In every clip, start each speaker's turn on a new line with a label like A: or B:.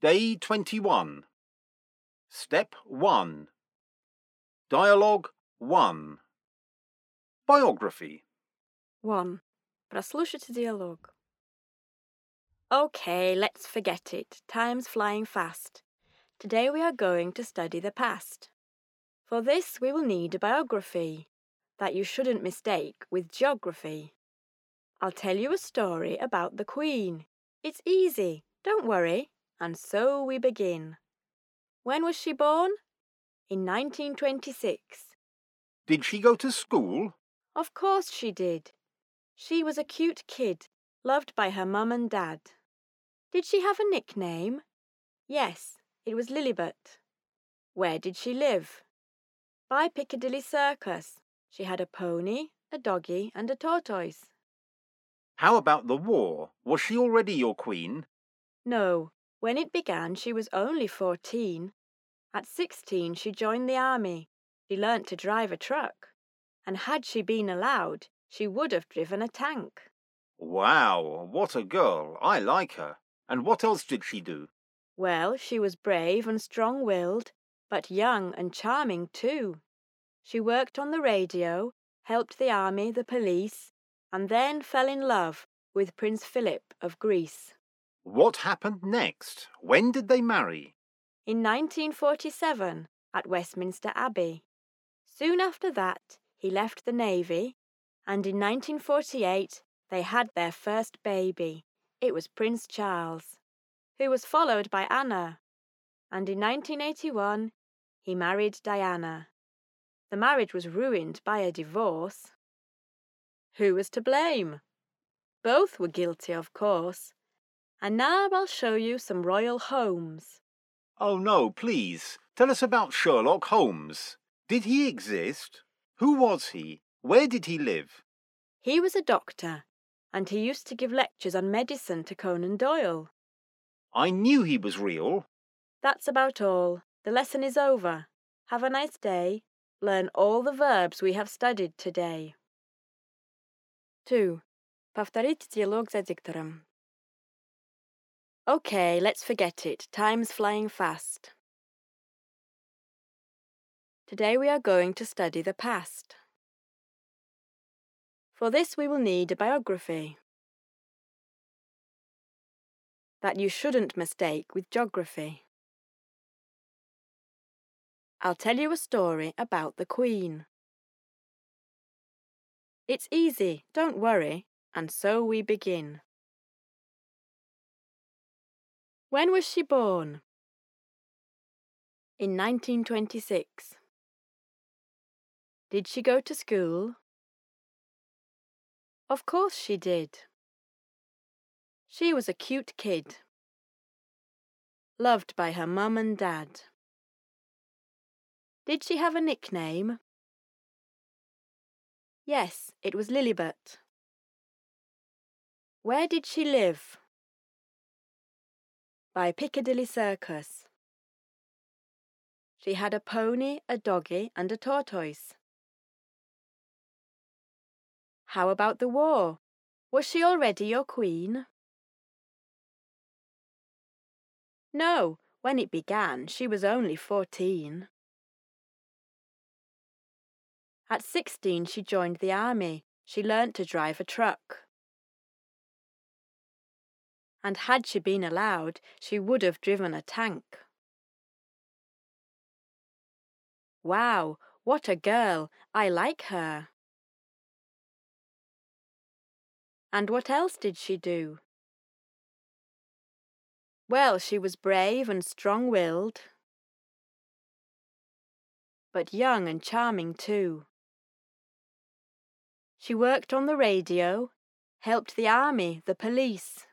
A: Day 21. Step 1. Dialogue 1. Biography.
B: 1. Прослушайте диалог. Okay, let's forget it. Time's flying fast. Today we are going to study the past. For this we will need a biography that you shouldn't mistake with geography. I'll tell you a story about the Queen. It's easy, don't worry. And so we begin. When was she born? In 1926.
A: Did she go to school?
B: Of course she did. She was a cute kid, loved by her mum and dad. Did she have a nickname? Yes, it was Lilibet. Where did she live? By Piccadilly Circus. She had a pony, a doggy, and a tortoise.
A: How about the war? Was she already your queen?
B: No, when it began, she was only 14. At 16, she joined the army. She learnt to drive a truck. And had she been allowed, she would have driven a tank.
A: Wow, what a girl. I like her. And what else did she do?
B: Well, she was brave and strong willed, but young and charming too. She worked on the radio, helped the army, the police, and then fell in love with Prince Philip of Greece.
A: What happened next? When did they marry?
B: In 1947 at Westminster Abbey. Soon after that, he left the Navy, and in 1948 they had their first baby. It was Prince Charles, who was followed by Anna, and in 1981 he married Diana. The marriage was ruined by a divorce. Who was to blame? Both were guilty, of course. And now I'll show you some royal homes.
A: Oh no, please. Tell us about Sherlock Holmes. Did he exist? Who was he? Where did he live?
B: He was a doctor, and he used to give lectures on medicine to Conan Doyle.
A: I knew he was real.
B: That's about all. The lesson is over. Have a nice day. Learn all the verbs we have studied today. 2. Повторите диалог за диктором. Okay, let's forget it. Time's flying fast. Today we are going to study the past. For this we will need a biography that you shouldn't mistake with geography. I'll tell you a story about the Queen. It's easy, don't worry, and so we begin. When was she born? In 1926. Did she go to school? Of course she did. She was a cute kid, loved by her mum and dad. Did she have a nickname? Yes, it was Lilibet. Where did she live? By Piccadilly Circus. She had a pony, a doggy, and a tortoise. How about the war? Was she already your queen? No, when it began, she was only fourteen. At 16, she joined the army. She learnt to drive a truck. And had she been allowed, she would have driven a tank. Wow, what a girl! I like her. And what else did she do? Well, she was brave and strong willed, but young and charming too. She worked on the radio, helped the army, the police,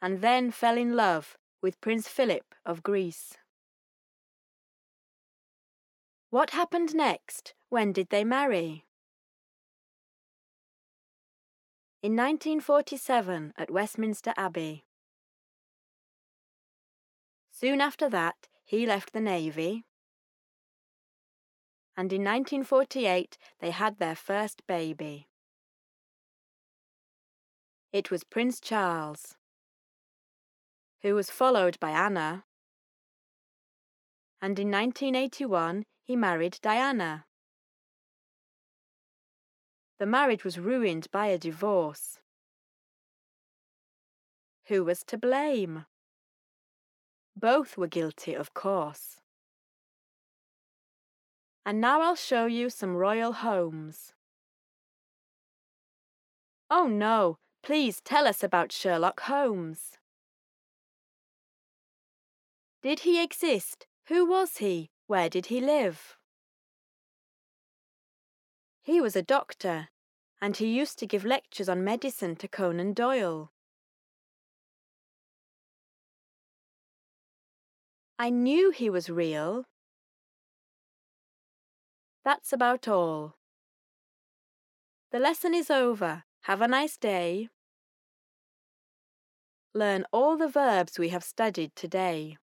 B: and then fell in love with Prince Philip of Greece. What happened next? When did they marry? In 1947 at Westminster Abbey. Soon after that, he left the Navy and in 1948 they had their first baby. It was Prince Charles. Who was followed by Anna. And in 1981, he married Diana. The marriage was ruined by a divorce. Who was to blame? Both were guilty, of course. And now I'll show you some royal homes. Oh no, please tell us about Sherlock Holmes. Did he exist? Who was he? Where did he live? He was a doctor, and he used to give lectures on medicine to Conan Doyle. I knew he was real. That's about all. The lesson is over. Have a nice day. Learn all the verbs we have studied today.